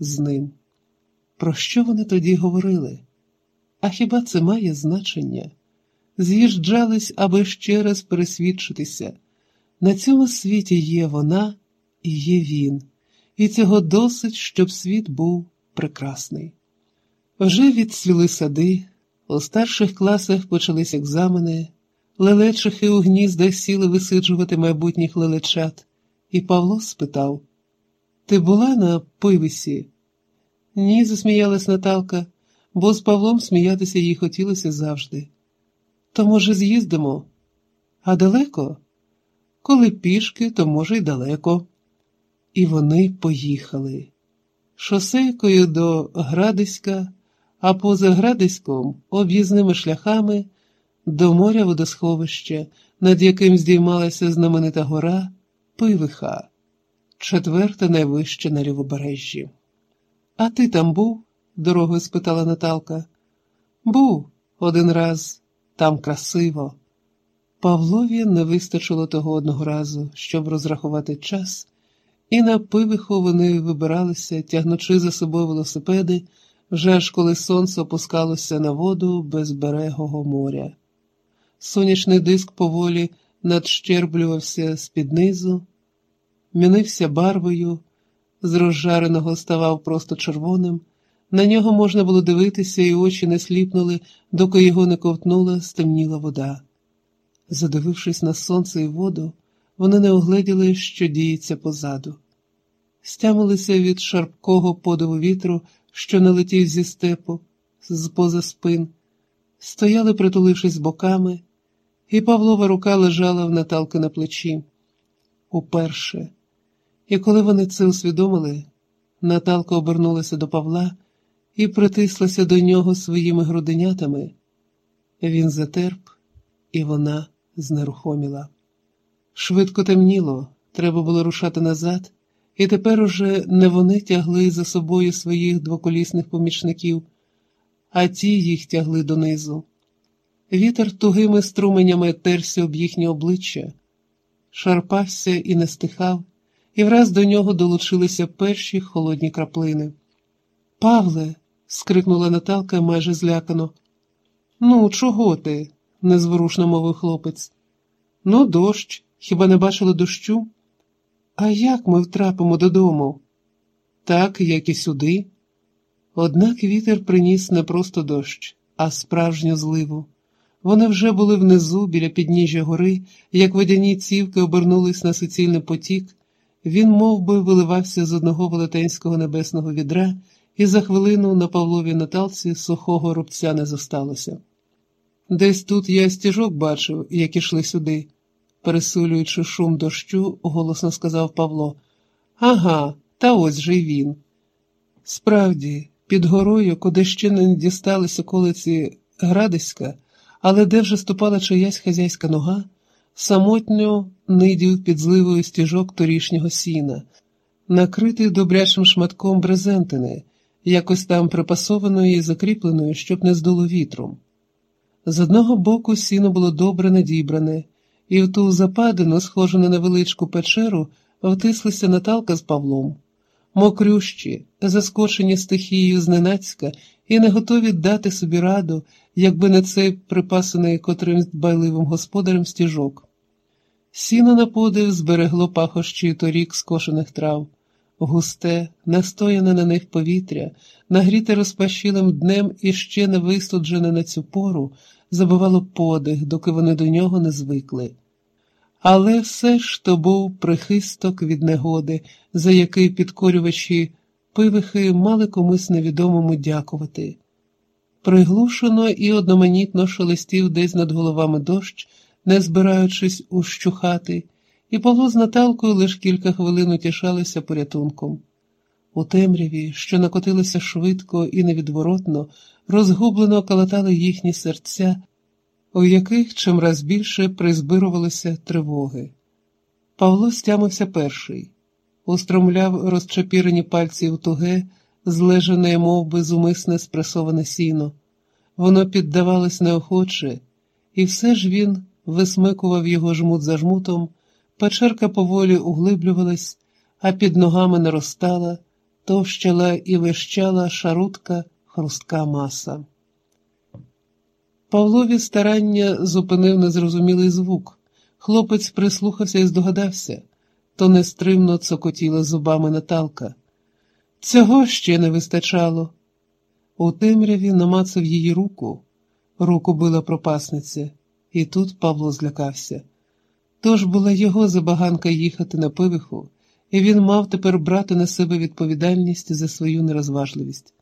з ним. Про що вони тоді говорили? А хіба це має значення? З'їжджались, аби ще раз пересвідчитися. На цьому світі є вона і є він, і цього досить, щоб світ був прекрасний. Вже відцвіли сади, у старших класах почались екзамени, лелечихи у гніздах сіли висиджувати майбутніх лелечат, і Павло спитав: Ти була на пивісі? Ні, засміялась Наталка, бо з Павлом сміятися їй хотілося завжди. То, може, з'їздимо? А далеко? Коли пішки, то, може, й далеко. І вони поїхали шосейкою до Градиська, а поза Градиськом об'їзними шляхами до моря водосховища, над яким здіймалася знаменита гора Пивиха, четверта найвища на лівобережжі. А ти там був? дорогою спитала Наталка. Був один раз, там красиво. Павлові не вистачило того одного разу, щоб розрахувати час, і на пивиху вони вибиралися, тягнучи за собою велосипеди, вже аж коли сонце опускалося на воду безберегого моря. Сонячний диск поволі надщерблювався з-під низу, мінився барвою, з розжареного ставав просто червоним. На нього можна було дивитися, і очі не сліпнули, доки його не ковтнула, стемніла вода. Задивившись на сонце і воду, вони не огледіли, що діється позаду. Стямилися від шарпкого подиву вітру, що налетів зі степу, з поза спин, стояли, притулившись боками, і Павлова рука лежала в Наталки на плечі. Уперше. І коли вони це усвідомили, Наталка обернулася до Павла і притислася до нього своїми груденятами. Він затерп, і вона знерухоміла. Швидко темніло, треба було рушати назад, і тепер уже не вони тягли за собою своїх двоколісних помічників, а ті їх тягли донизу. Вітер тугими струменями терся об їхнє обличчя, шарпався і не стихав, і враз до нього долучилися перші холодні краплини. Павле. скрикнула Наталка майже злякано. Ну, чого ти? незворушно мовив хлопець. Ну, дощ, хіба не бачили дощу? А як ми втрапимо додому? Так, як і сюди. Однак вітер приніс не просто дощ, а справжню зливу. Вони вже були внизу, біля підніжжя гори, як водяні цівки обернулись на суцільний потік, він мов би, виливався з одного велетенського небесного відра, і за хвилину на Павловій Наталці сухого рубця не зосталося. Десь тут я стіжок бачив, як ішли сюди, пересилюючи шум дощу, голосно сказав Павло. Ага, та ось же й він. Справді, під горою, куди ще не дістались околиці Градиська, але де вже ступала чиясь хазяйська нога, самотньо нидів під зливою стіжок торішнього сіна, накритий добрячим шматком брезентини, якось там припасованої і закріпленої, щоб не здуло вітром. З одного боку сіно було добре надібране, і в ту западину, схожу на невеличку печеру, втислися Наталка з Павлом, мокрющі, заскочені стихією зненацька і не готові дати собі раду, якби не цей припасений котримсь дбайливим господарем стіжок. Сіно на подив зберегло пахощі торік скошених трав, густе, настояне на них повітря, нагріте розпашілим днем і ще не вистуджене на цю пору, забивало подих, доки вони до нього не звикли. Але все ж то був прихисток від негоди, за який підкорювачі пивихи мали комусь невідомому дякувати. Приглушено і одноманітно шелестів десь над головами дощ, не збираючись ущухати, і Павло з Наталкою лише кілька хвилин утішалися порятунком. У темряві, що накотилося швидко і невідворотно, розгублено калатали їхні серця, у яких чимраз більше призбирувалися тривоги. Павло стямився перший, устромляв розчепірені пальці в туге, злежане, мов би, зумисне спресоване сіно. Воно піддавалось неохоче, і все ж він висмикував його жмут за жмутом, печерка поволі углиблювалась, а під ногами наростала, товщала і вищала шарутка хрустка маса. Павлові старання зупинив незрозумілий звук. Хлопець прислухався і здогадався, то нестримно цокотіла зубами Наталка. Цього ще не вистачало. У темряві намацав її руку, руку била пропасниця, і тут Павло злякався. Тож була його забаганка їхати на пивиху, і він мав тепер брати на себе відповідальність за свою нерозважливість.